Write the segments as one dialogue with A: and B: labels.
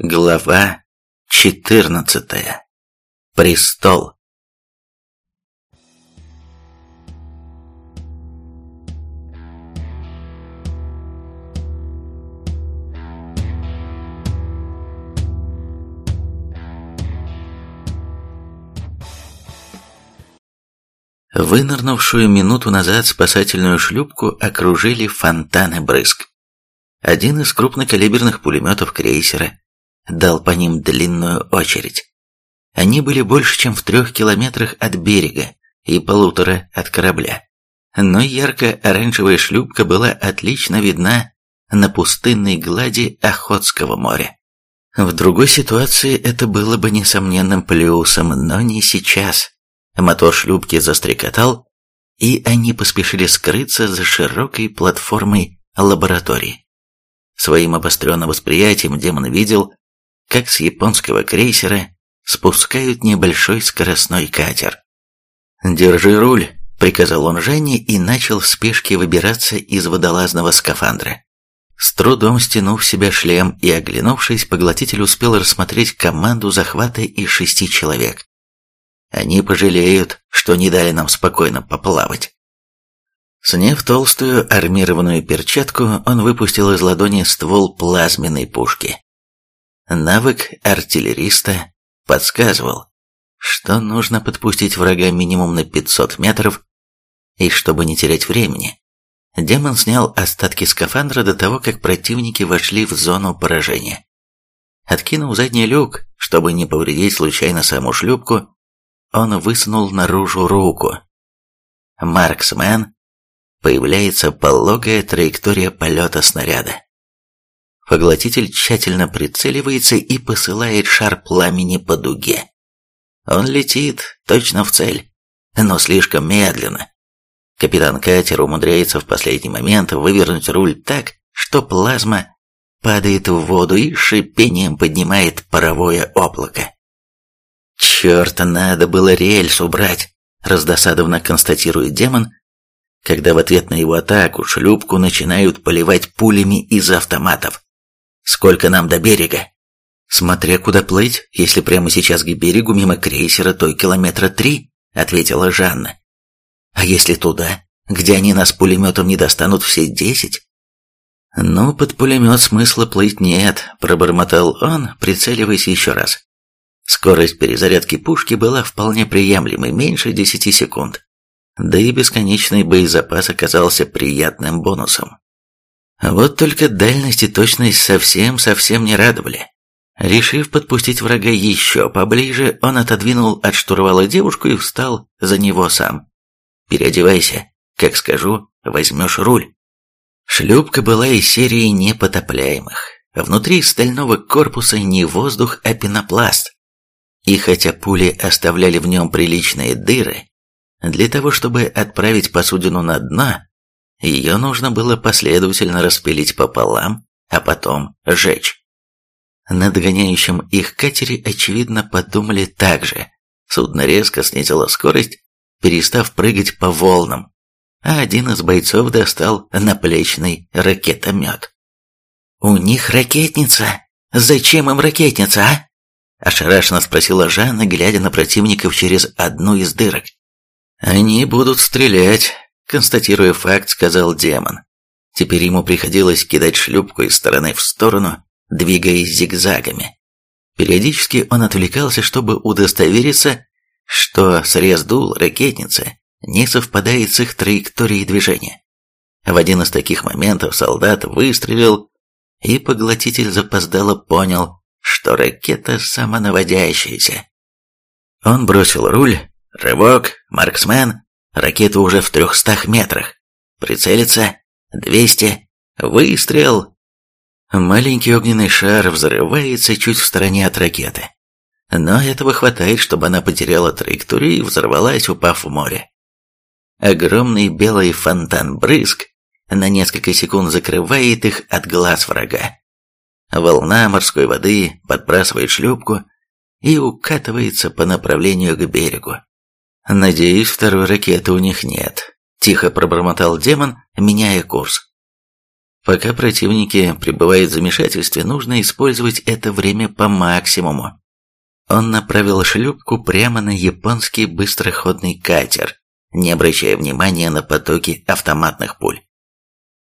A: Глава 14. Престол. Вынырнувшую минуту назад спасательную шлюпку окружили фонтаны брызг. Один из крупнокалиберных пулеметов крейсера дал по ним длинную очередь. Они были больше, чем в трех километрах от берега и полутора от корабля. Но ярко-оранжевая шлюпка была отлично видна на пустынной глади Охотского моря. В другой ситуации это было бы несомненным плюсом, но не сейчас. Мотор шлюпки застрекотал, и они поспешили скрыться за широкой платформой лаборатории. Своим обостренным восприятием демон видел, как с японского крейсера спускают небольшой скоростной катер. «Держи руль», — приказал он Жанне и начал в спешке выбираться из водолазного скафандра. С трудом стянув себя шлем и оглянувшись, поглотитель успел рассмотреть команду захвата из шести человек. Они пожалеют, что не дали нам спокойно поплавать. Сняв толстую армированную перчатку, он выпустил из ладони ствол плазменной пушки. Навык артиллериста подсказывал, что нужно подпустить врага минимум на 500 метров, и чтобы не терять времени, демон снял остатки скафандра до того, как противники вошли в зону поражения. Откинув задний люк, чтобы не повредить случайно саму шлюпку, он высунул наружу руку. Марксмен появляется пологая траектория полета снаряда. Поглотитель тщательно прицеливается и посылает шар пламени по дуге. Он летит точно в цель, но слишком медленно. Капитан катера умудряется в последний момент вывернуть руль так, что плазма падает в воду и шипением поднимает паровое облако. «Черт, надо было рельс убрать», — раздосадованно констатирует демон, когда в ответ на его атаку шлюпку начинают поливать пулями из автоматов. Сколько нам до берега? Смотря куда плыть, если прямо сейчас к берегу мимо крейсера, то и километра три, ответила Жанна. А если туда, где они нас пулеметом не достанут все десять? Ну, под пулемет смысла плыть нет, пробормотал он, прицеливаясь еще раз. Скорость перезарядки пушки была вполне приемлемой, меньше десяти секунд. Да и бесконечный боезапас оказался приятным бонусом. Вот только дальность и точность совсем-совсем не радовали. Решив подпустить врага еще поближе, он отодвинул от штурвала девушку и встал за него сам. «Переодевайся, как скажу, возьмешь руль». Шлюпка была из серии непотопляемых. Внутри стального корпуса не воздух, а пенопласт. И хотя пули оставляли в нем приличные дыры, для того, чтобы отправить посудину на дно, ее нужно было последовательно распилить пополам, а потом сжечь. На догоняющем их катере, очевидно, подумали так же. Судно резко снизило скорость, перестав прыгать по волнам, а один из бойцов достал наплечный ракетомет. «У них ракетница! Зачем им ракетница, а?» Ошарашенно спросила Жанна, глядя на противников через одну из дырок. «Они будут стрелять», Констатируя факт, сказал демон. Теперь ему приходилось кидать шлюпку из стороны в сторону, двигаясь зигзагами. Периодически он отвлекался, чтобы удостовериться, что срез дул ракетницы не совпадает с их траекторией движения. В один из таких моментов солдат выстрелил, и поглотитель запоздало понял, что ракета самонаводящаяся. Он бросил руль, рывок, марксмен, Ракета уже в трехстах метрах. Прицелиться. Двести. Выстрел. Маленький огненный шар взрывается чуть в стороне от ракеты. Но этого хватает, чтобы она потеряла траекторию и взорвалась, упав в море. Огромный белый фонтан брызг на несколько секунд закрывает их от глаз врага. Волна морской воды подбрасывает шлюпку и укатывается по направлению к берегу. «Надеюсь, второй ракеты у них нет», – тихо пробормотал демон, меняя курс. Пока противники пребывают в замешательстве, нужно использовать это время по максимуму. Он направил шлюпку прямо на японский быстроходный катер, не обращая внимания на потоки автоматных пуль.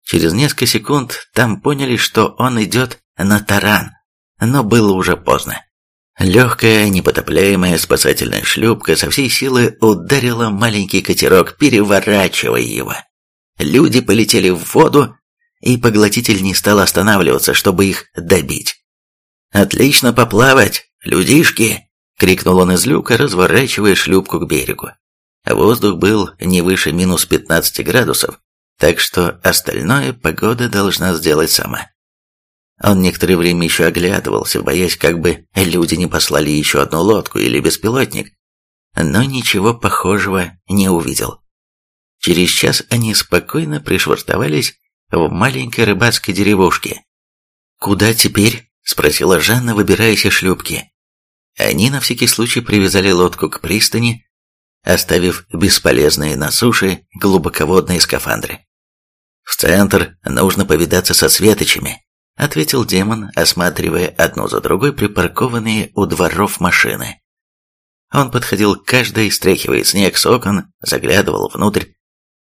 A: Через несколько секунд там поняли, что он идет на таран, но было уже поздно. Легкая, непотопляемая спасательная шлюпка со всей силы ударила маленький катерок, переворачивая его. Люди полетели в воду, и поглотитель не стал останавливаться, чтобы их добить. «Отлично поплавать, людишки!» — крикнул он из люка, разворачивая шлюпку к берегу. Воздух был не выше минус 15 градусов, так что остальное погода должна сделать сама. Он некоторое время еще оглядывался, боясь, как бы люди не послали еще одну лодку или беспилотник, но ничего похожего не увидел. Через час они спокойно пришвартовались в маленькой рыбацкой деревушке. «Куда теперь?» – спросила Жанна, выбираясь из шлюпки. Они на всякий случай привязали лодку к пристани, оставив бесполезные на суше глубоководные скафандры. «В центр нужно повидаться со светочами», ответил демон, осматривая одну за другой припаркованные у дворов машины. Он подходил к каждой, стряхивая снег с окон, заглядывал внутрь.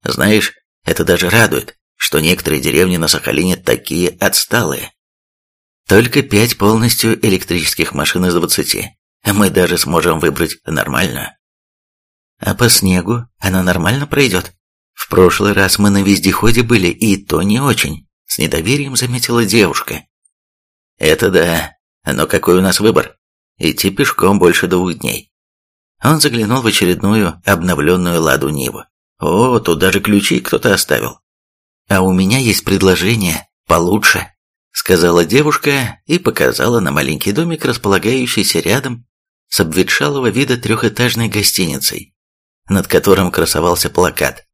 A: Знаешь, это даже радует, что некоторые деревни на Сахалине такие отсталые. Только пять полностью электрических машин из двадцати. Мы даже сможем выбрать нормальную. А по снегу она нормально пройдет? В прошлый раз мы на вездеходе были, и то не очень. С недоверием заметила девушка. Это да, но какой у нас выбор? Идти пешком больше двух дней. Он заглянул в очередную обновленную ладу Ниву. О, тут даже ключи кто-то оставил. А у меня есть предложение получше, сказала девушка и показала на маленький домик, располагающийся рядом с обветшалого вида трехэтажной гостиницей, над которым красовался плакат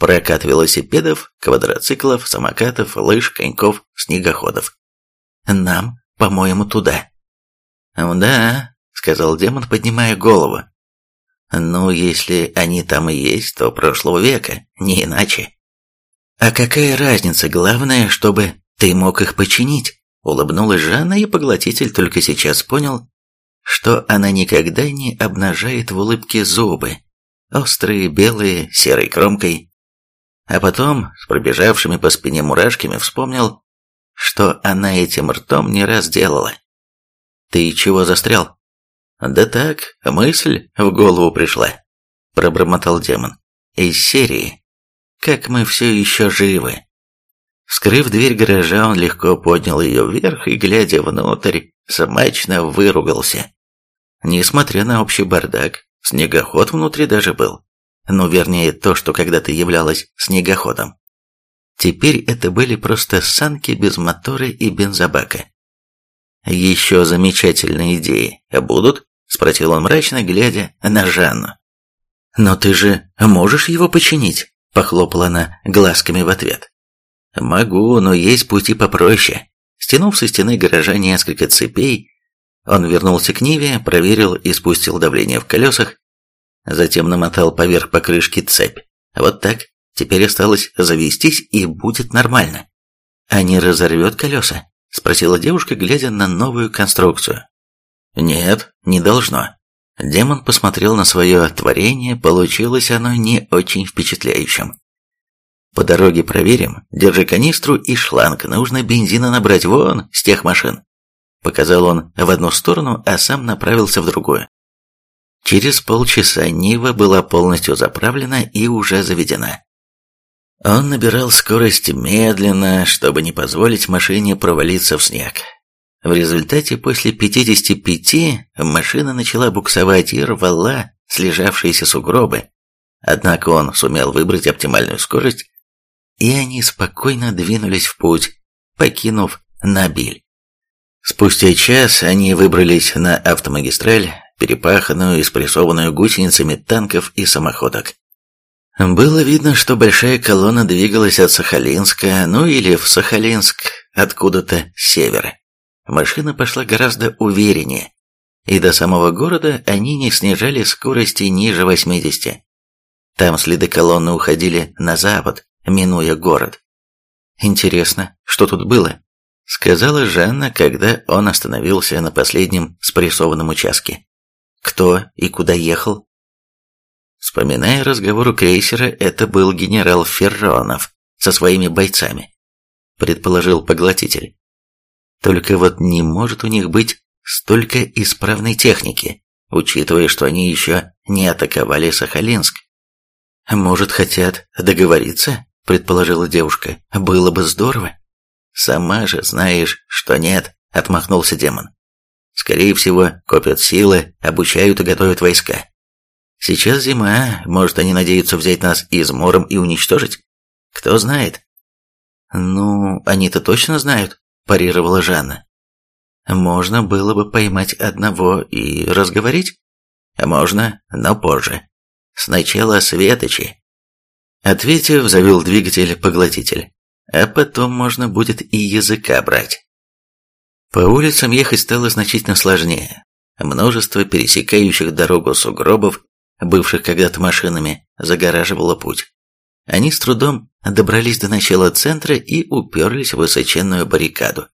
A: Прокат велосипедов, квадроциклов, самокатов, лыж, коньков, снегоходов. Нам, по-моему, туда. Да, сказал демон, поднимая голову. Ну, если они там и есть, то прошлого века, не иначе. А какая разница, главное, чтобы ты мог их починить? Улыбнулась Жанна, и поглотитель только сейчас понял, что она никогда не обнажает в улыбке зубы, острые, белые, серой кромкой, а потом, с пробежавшими по спине мурашками, вспомнил, что она этим ртом не раз делала. «Ты чего застрял?» «Да так, мысль в голову пришла», — пробормотал демон. «Из серии. Как мы все еще живы». Скрыв дверь гаража, он легко поднял ее вверх и, глядя внутрь, смачно выругался. Несмотря на общий бардак, снегоход внутри даже был ну вернее то, что когда-то являлось снегоходом. Теперь это были просто санки без мотора и бензобака. «Еще замечательные идеи будут?» – спросил он мрачно, глядя на Жанну. «Но ты же можешь его починить?» – похлопала она глазками в ответ. «Могу, но есть пути попроще». Стянув со стены гаража несколько цепей, он вернулся к Ниве, проверил и спустил давление в колесах, Затем намотал поверх покрышки цепь. Вот так. Теперь осталось завестись, и будет нормально. А не разорвет колеса? Спросила девушка, глядя на новую конструкцию. Нет, не должно. Демон посмотрел на свое творение, получилось оно не очень впечатляющим. По дороге проверим, держи канистру и шланг, нужно бензина набрать вон с тех машин. Показал он в одну сторону, а сам направился в другую. Через полчаса Нива была полностью заправлена и уже заведена. Он набирал скорость медленно, чтобы не позволить машине провалиться в снег. В результате после 55 машина начала буксовать и рвала слежавшиеся сугробы. Однако он сумел выбрать оптимальную скорость, и они спокойно двинулись в путь, покинув Набиль. Спустя час они выбрались на автомагистраль, перепаханную и спрессованную гусеницами танков и самоходок. Было видно, что большая колонна двигалась от Сахалинска, ну или в Сахалинск, откуда-то с севера. Машина пошла гораздо увереннее, и до самого города они не снижали скорости ниже 80. Там следы колонны уходили на запад, минуя город. Интересно, что тут было? Сказала Жанна, когда он остановился на последнем спрессованном участке. Кто и куда ехал? Вспоминая разговор у крейсера, это был генерал Ферронов со своими бойцами, предположил поглотитель. Только вот не может у них быть столько исправной техники, учитывая, что они еще не атаковали Сахалинск. Может, хотят договориться, предположила девушка. Было бы здорово. Сама же знаешь, что нет, отмахнулся демон. Скорее всего, копят силы, обучают и готовят войска. Сейчас зима, может, они надеются взять нас измором и уничтожить? Кто знает? Ну, они-то точно знают, парировала Жанна. Можно было бы поймать одного и разговорить? Можно, но позже. Сначала светочи. Ответив, завел двигатель-поглотитель. А потом можно будет и языка брать. По улицам ехать стало значительно сложнее. Множество пересекающих дорогу сугробов бывших когда-то машинами, загораживала путь. Они с трудом добрались до начала центра и уперлись в высоченную баррикаду,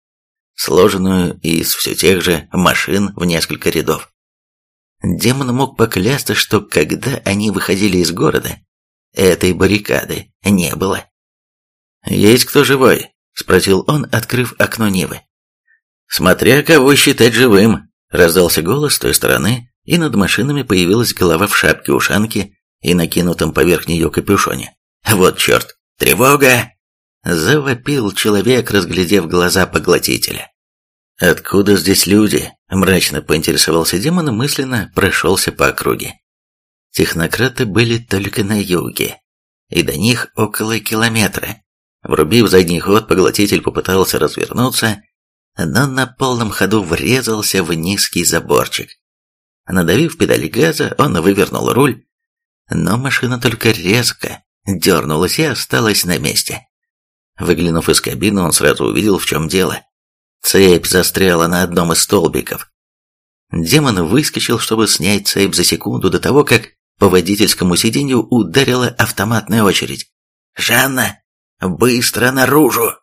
A: сложенную из все тех же машин в несколько рядов. Демон мог поклясться, что когда они выходили из города, этой баррикады не было. «Есть кто живой?» – спросил он, открыв окно Нивы. «Смотря кого считать живым», – раздался голос с той стороны, и над машинами появилась голова в шапке-ушанке и накинутом поверх нее капюшоне. «Вот черт! Тревога!» Завопил человек, разглядев глаза поглотителя. «Откуда здесь люди?» – мрачно поинтересовался демон и мысленно прошелся по округе. Технократы были только на юге, и до них около километра. Врубив задний ход, поглотитель попытался развернуться, но на полном ходу врезался в низкий заборчик. Надавив педали газа, он вывернул руль, но машина только резко дернулась и осталась на месте. Выглянув из кабины, он сразу увидел, в чем дело. Цепь застряла на одном из столбиков. Демон выскочил, чтобы снять цепь за секунду до того, как по водительскому сиденью ударила автоматная очередь. «Жанна, быстро наружу!»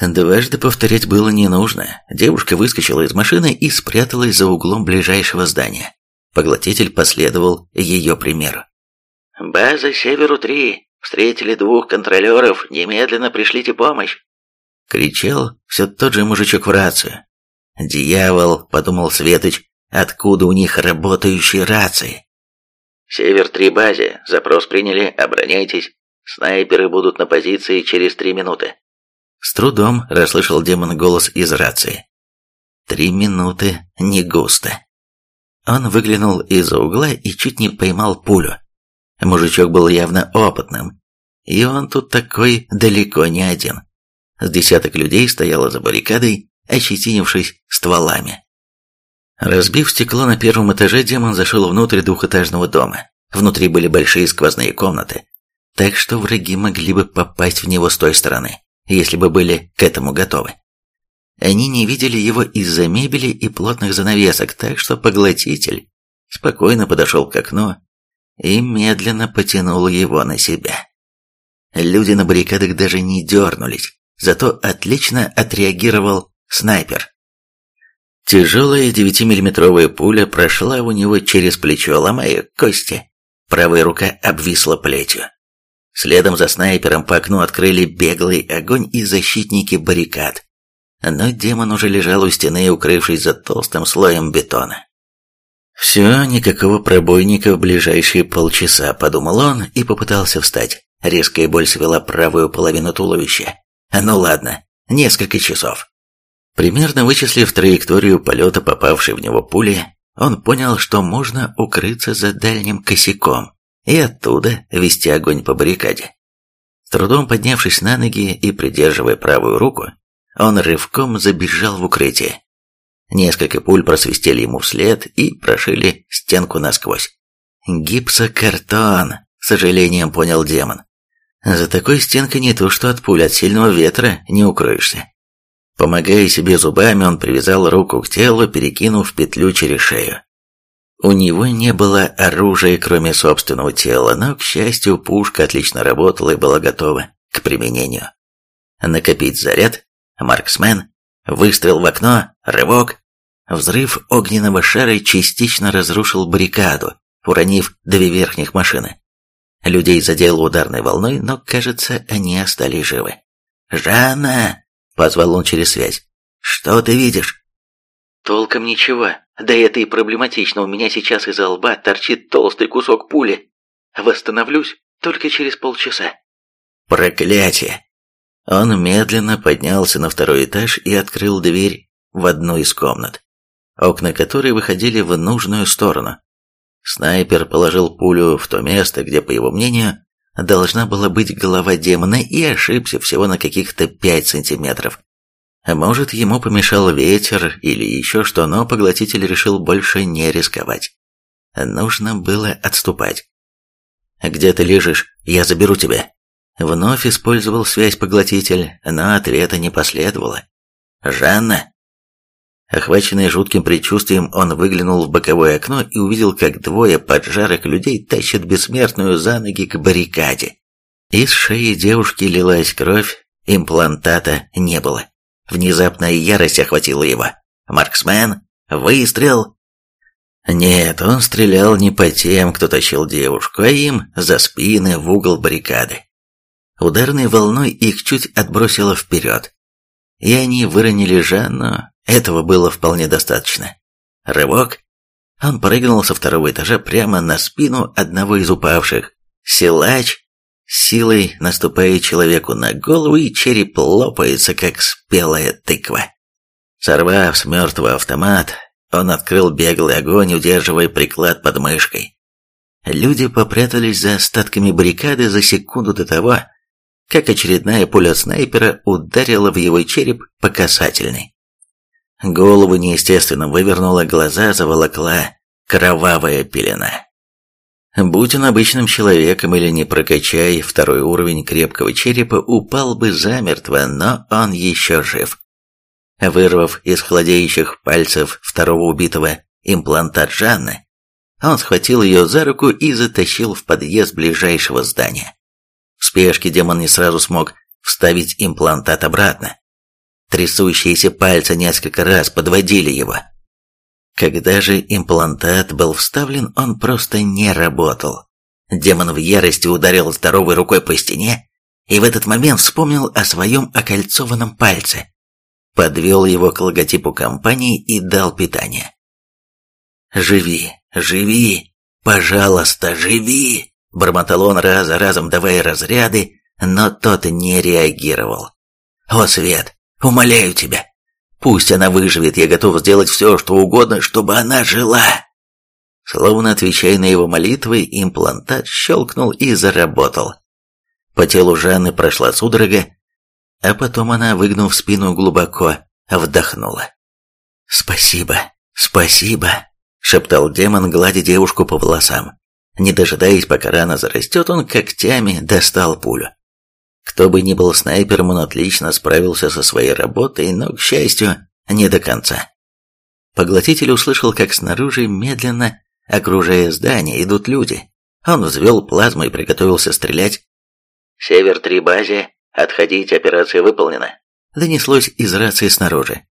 A: Дважды повторять было не нужно. Девушка выскочила из машины и спряталась за углом ближайшего здания. Поглотитель последовал ее примеру. «База Северу-3. Встретили двух контролеров. Немедленно пришлите помощь!» Кричал все тот же мужичок в рацию. «Дьявол!» — подумал Светоч. «Откуда у них работающие рации?» «Север-3 базе. Запрос приняли. Обороняйтесь. Снайперы будут на позиции через три минуты». С трудом расслышал демон голос из рации. Три минуты не густо. Он выглянул из-за угла и чуть не поймал пулю. Мужичок был явно опытным, и он тут такой далеко не один. С десяток людей стояло за баррикадой, ощетинившись стволами. Разбив стекло на первом этаже, демон зашел внутрь двухэтажного дома. Внутри были большие сквозные комнаты, так что враги могли бы попасть в него с той стороны если бы были к этому готовы. Они не видели его из-за мебели и плотных занавесок, так что поглотитель спокойно подошел к окну и медленно потянул его на себя. Люди на баррикадах даже не дернулись, зато отлично отреагировал снайпер. Тяжелая девятимиллиметровая пуля прошла у него через плечо, ломая кости. Правая рука обвисла плетью. Следом за снайпером по окну открыли беглый огонь и защитники баррикад. Но демон уже лежал у стены, укрывшись за толстым слоем бетона. «Все, никакого пробойника в ближайшие полчаса», — подумал он и попытался встать. Резкая боль свела правую половину туловища. «Ну ладно, несколько часов». Примерно вычислив траекторию полета попавшей в него пули, он понял, что можно укрыться за дальним косяком, и оттуда вести огонь по баррикаде. С трудом поднявшись на ноги и придерживая правую руку, он рывком забежал в укрытие. Несколько пуль просвистели ему вслед и прошили стенку насквозь. «Гипсокартон», — сожалением понял демон. «За такой стенкой не то что от пуль, от сильного ветра не укроешься». Помогая себе зубами, он привязал руку к телу, перекинув петлю через шею. У него не было оружия, кроме собственного тела, но, к счастью, пушка отлично работала и была готова к применению. Накопить заряд, марксмен, выстрел в окно, рывок. Взрыв огненного шара частично разрушил баррикаду, уронив две верхних машины. Людей задело ударной волной, но, кажется, они остались живы. «Жанна!» — позвал он через связь. «Что ты видишь?»
B: «Толком ничего. Да это и проблематично. У меня сейчас из лба торчит толстый кусок пули. Восстановлюсь только через полчаса».
A: «Проклятие!» Он медленно поднялся на второй этаж и открыл дверь в одну из комнат, окна которой выходили в нужную сторону. Снайпер положил пулю в то место, где, по его мнению, должна была быть голова демона и ошибся всего на каких-то пять сантиметров. Может, ему помешал ветер или еще что, но поглотитель решил больше не рисковать. Нужно было отступать. «Где ты лежишь? Я заберу тебя». Вновь использовал связь поглотитель, но ответа не последовало. «Жанна?» Охваченный жутким предчувствием, он выглянул в боковое окно и увидел, как двое поджарых людей тащат бессмертную за ноги к баррикаде. Из шеи девушки лилась кровь, имплантата не было. Внезапная ярость охватила его. «Марксмен! Выстрел!» Нет, он стрелял не по тем, кто тащил девушку, а им за спины в угол баррикады. Ударной волной их чуть отбросило вперед, и они выронили Жанну, этого было вполне достаточно. Рывок. Он прыгнул со второго этажа прямо на спину одного из упавших. Силач силой наступает человеку на голову, и череп лопается, как спелая тыква. Сорвав с мертвого автомат, он открыл беглый огонь, удерживая приклад под мышкой. Люди попрятались за остатками баррикады за секунду до того, как очередная пуля снайпера ударила в его череп по касательной. Голову неестественно вывернула, глаза заволокла кровавая пелена. Будь он обычным человеком или не прокачай второй уровень крепкого черепа, упал бы замертво, но он еще жив. Вырвав из холодеющих пальцев второго убитого имплантат Жанны, он схватил ее за руку и затащил в подъезд ближайшего здания. В спешке демон не сразу смог вставить имплантат обратно. Трясущиеся пальцы несколько раз подводили его. Когда же имплантат был вставлен, он просто не работал. Демон в ярости ударил здоровой рукой по стене и в этот момент вспомнил о своем окольцованном пальце. Подвел его к логотипу компании и дал питание. «Живи, живи, пожалуйста, живи!» Бормотал он раз за разом, давая разряды, но тот не реагировал. «О, Свет, Умоляю тебя, пусть она выживет, я готов сделать все, что угодно, чтобы она жила. Словно отвечая на его молитвы, имплантат щелкнул и заработал. По телу Жанны прошла судорога, а потом она, выгнув спину глубоко, вдохнула. «Спасибо, спасибо», — шептал демон, гладя девушку по волосам. Не дожидаясь, пока рана зарастет, он когтями достал пулю. Кто бы ни был снайпером, он отлично справился со своей работой, но, к счастью, не до конца. Поглотитель услышал, как снаружи, медленно, окружая здание, идут люди. Он взвел плазму и приготовился стрелять.
B: «Север-3 базе, отходить, операция выполнена», —
A: донеслось из рации снаружи.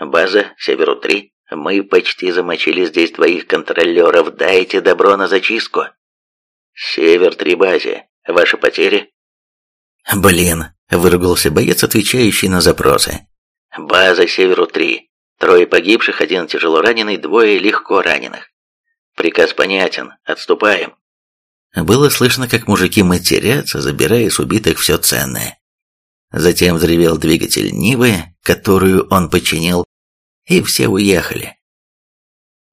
B: «База, Северу-3, мы почти замочили здесь двоих контролеров, дайте добро на зачистку». «Север-3 базе, ваши потери?»
A: «Блин!» – выругался боец, отвечающий на запросы.
B: «База Северу-3. Трое погибших, один тяжело раненый, двое легко раненых. Приказ понятен. Отступаем».
A: Было слышно, как мужики матерятся, забирая с убитых все ценное. Затем взревел двигатель Нивы, которую он починил, и все уехали.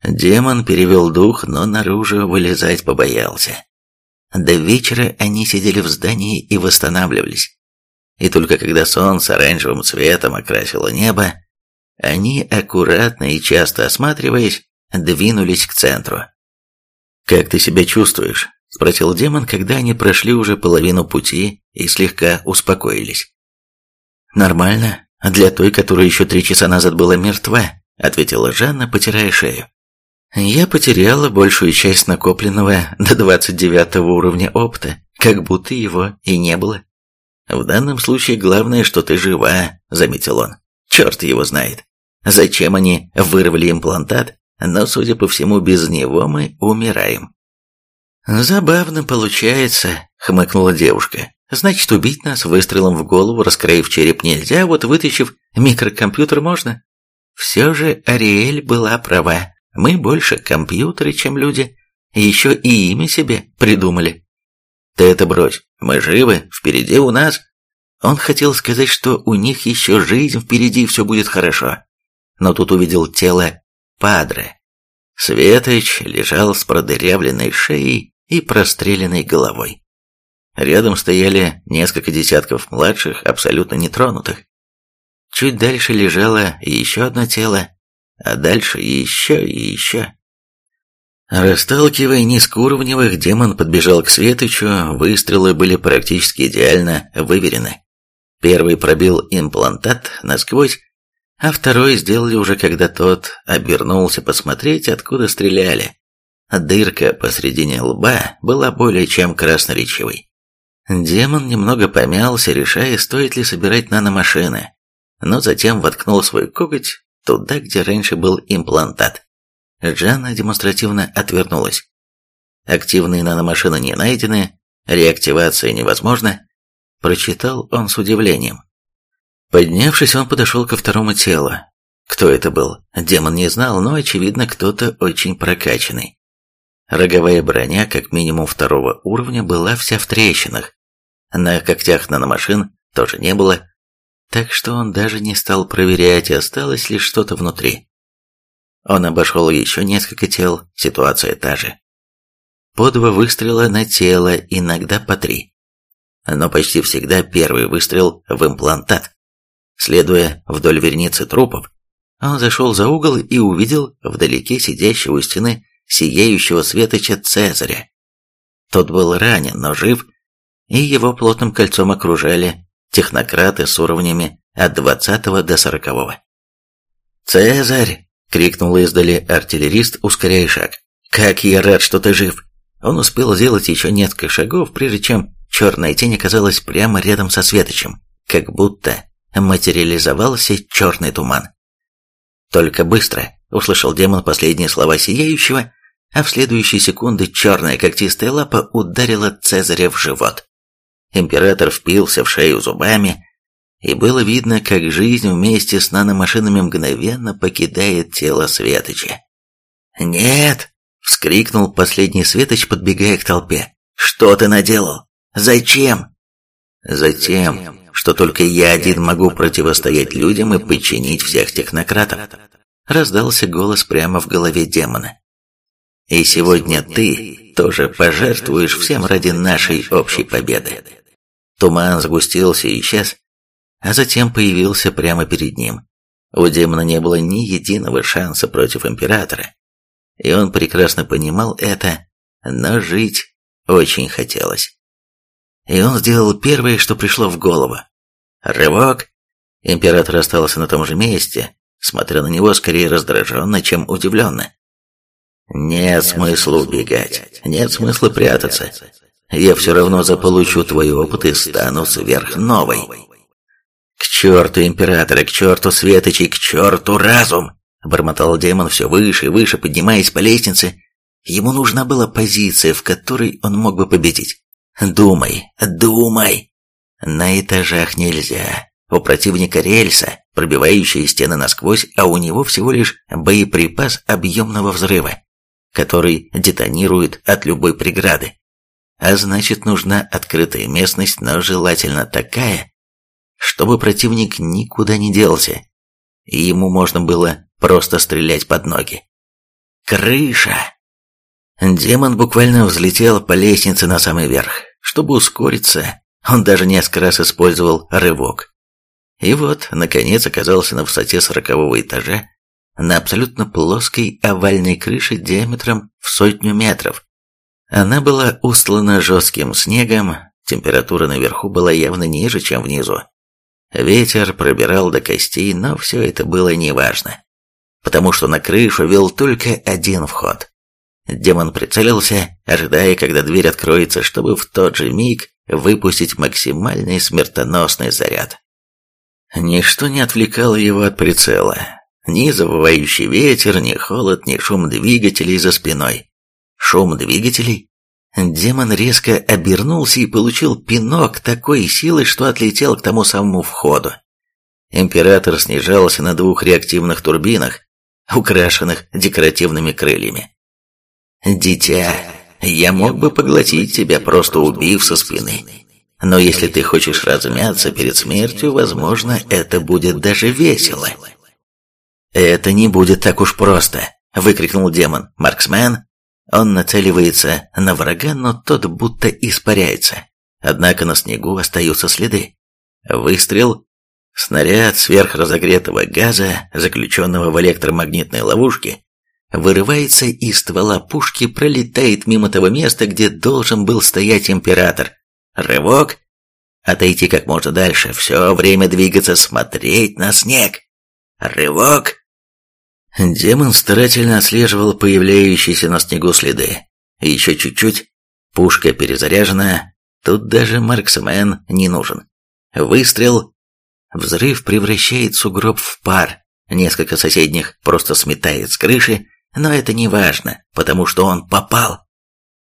A: Демон перевел дух, но наружу вылезать побоялся. До вечера они сидели в здании и восстанавливались. И только когда солнце оранжевым цветом окрасило небо, они, аккуратно и часто осматриваясь, двинулись к центру. «Как ты себя чувствуешь?» – спросил демон, когда они прошли уже половину пути и слегка успокоились. «Нормально, для той, которая еще три часа назад была мертва», – ответила Жанна, потирая шею. Я потеряла большую часть накопленного до 29 уровня опыта, как будто его и не было. В данном случае главное, что ты жива, заметил он. Черт его знает. Зачем они вырвали имплантат, но, судя по всему, без него мы умираем. «Забавно получается», — хмыкнула девушка. «Значит, убить нас выстрелом в голову, раскроив череп нельзя, вот вытащив микрокомпьютер можно?» Все же Ариэль была права. Мы больше компьютеры, чем люди. Еще и имя себе придумали. Ты это брось. Мы живы, впереди у нас. Он хотел сказать, что у них еще жизнь впереди, все будет хорошо. Но тут увидел тело Падре. Светоч лежал с продырявленной шеей и простреленной головой. Рядом стояли несколько десятков младших, абсолютно нетронутых. Чуть дальше лежало еще одно тело, а дальше еще и еще. Расталкивая низкоуровневых, демон подбежал к Светочу, выстрелы были практически идеально выверены. Первый пробил имплантат насквозь, а второй сделали уже, когда тот обернулся посмотреть, откуда стреляли. Дырка посредине лба была более чем красноречивой. Демон немного помялся, решая, стоит ли собирать наномашины, но затем воткнул свой коготь туда, где раньше был имплантат. Джанна демонстративно отвернулась. Активные наномашины не найдены, реактивация невозможна, прочитал он с удивлением. Поднявшись, он подошел ко второму телу. Кто это был? Демон не знал, но, очевидно, кто-то очень прокачанный. Роговая броня, как минимум второго уровня, была вся в трещинах. На когтях наномашин тоже не было, так что он даже не стал проверять, осталось ли что-то внутри. Он обошел еще несколько тел, ситуация та же. По два выстрела на тело, иногда по три. Но почти всегда первый выстрел в имплантат. Следуя вдоль верницы трупов, он зашел за угол и увидел вдалеке сидящего у стены сияющего светоча Цезаря. Тот был ранен, но жив, и его плотным кольцом окружали технократы с уровнями от 20 до 40. «Цезарь!» крикнул издали артиллерист, ускоряя шаг. «Как я рад, что ты жив!» Он успел сделать еще несколько шагов, прежде чем черная тень оказалась прямо рядом со Светочем, как будто материализовался черный туман. «Только быстро!» — услышал демон последние слова Сияющего, а в следующие секунды черная когтистая лапа ударила Цезаря в живот. Император впился в шею зубами, и было видно, как жизнь вместе с наномашинами мгновенно покидает тело Светоча. «Нет!» — вскрикнул последний Светоч, подбегая к толпе. «Что ты наделал? Зачем?» «Затем, что только я один могу противостоять людям и подчинить всех технократов», — раздался голос прямо в голове демона. «И сегодня ты тоже пожертвуешь всем ради нашей общей победы». Туман сгустился и исчез, а затем появился прямо перед ним. У демона не было ни единого шанса против императора, и он прекрасно понимал это, но жить очень хотелось. И он сделал первое, что пришло в голову. Рывок. Император остался на том же месте, смотря на него скорее раздраженно, чем удивленно. Нет смысла убегать, нет смысла прятаться. Я все равно заполучу твой опыт и стану сверхновой. «К черту императора, к черту светочей, к черту разум!» Бормотал демон все выше и выше, поднимаясь по лестнице. Ему нужна была позиция, в которой он мог бы победить. «Думай, думай!» На этажах нельзя. У противника рельса, пробивающая стены насквозь, а у него всего лишь боеприпас объемного взрыва, который детонирует от любой преграды. А значит, нужна открытая местность, но желательно такая, чтобы противник никуда не делся, и ему можно было просто стрелять под ноги. Крыша! Демон буквально взлетел по лестнице на самый верх. Чтобы ускориться, он даже несколько раз использовал рывок. И вот, наконец, оказался на высоте сорокового этажа, на абсолютно плоской овальной крыше диаметром в сотню метров. Она была устлана жестким снегом, температура наверху была явно ниже, чем внизу. Ветер пробирал до костей, но все это было неважно, потому что на крышу вел только один вход. Демон прицелился, ожидая, когда дверь откроется, чтобы в тот же миг выпустить максимальный смертоносный заряд. Ничто не отвлекало его от прицела. Ни завывающий ветер, ни холод, ни шум двигателей за спиной. Шум двигателей? Демон резко обернулся и получил пинок такой силы, что отлетел к тому самому входу. Император снижался на двух реактивных турбинах, украшенных декоративными крыльями. «Дитя, я мог бы поглотить тебя, просто убив со спины. Но если ты хочешь размяться перед смертью, возможно, это будет даже весело». «Это не будет так уж просто», — выкрикнул демон. «Марксмен?» Он нацеливается на врага, но тот будто испаряется. Однако на снегу остаются следы. Выстрел. Снаряд сверхразогретого газа, заключенного в электромагнитной ловушке, вырывается из ствола пушки, пролетает мимо того места, где должен был стоять император. Рывок. Отойти как можно дальше, все время двигаться, смотреть на снег. Рывок. Демон старательно отслеживал появляющиеся на снегу следы. Еще чуть-чуть. Пушка перезаряжена. Тут даже марксмен не нужен. Выстрел. Взрыв превращает сугроб в пар. Несколько соседних просто сметает с крыши, но это не важно, потому что он попал.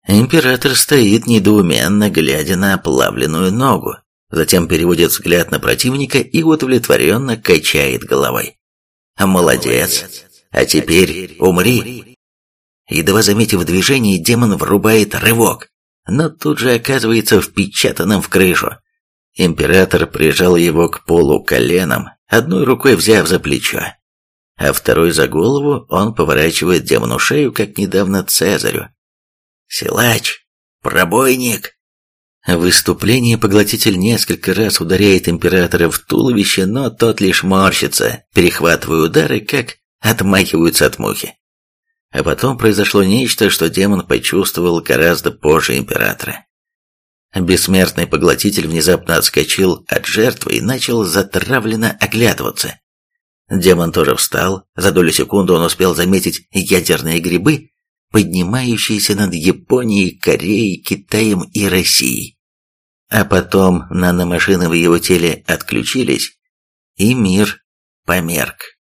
A: Император стоит недоуменно, глядя на оплавленную ногу, затем переводит взгляд на противника и удовлетворенно качает головой. «Молодец! А теперь умри!» Едва заметив движение, демон врубает рывок, но тут же оказывается впечатанным в крышу. Император прижал его к полу коленом, одной рукой взяв за плечо а второй за голову он поворачивает демону шею, как недавно Цезарю. «Силач! Пробойник!» В выступлении поглотитель несколько раз ударяет императора в туловище, но тот лишь морщится, перехватывая удары, как отмахиваются от мухи. А потом произошло нечто, что демон почувствовал гораздо позже императора. Бессмертный поглотитель внезапно отскочил от жертвы и начал затравленно оглядываться. Демон тоже встал. За долю секунды он успел заметить ядерные грибы, поднимающиеся над Японией, Кореей, Китаем и Россией. А потом наномашины в его теле отключились, и мир померк.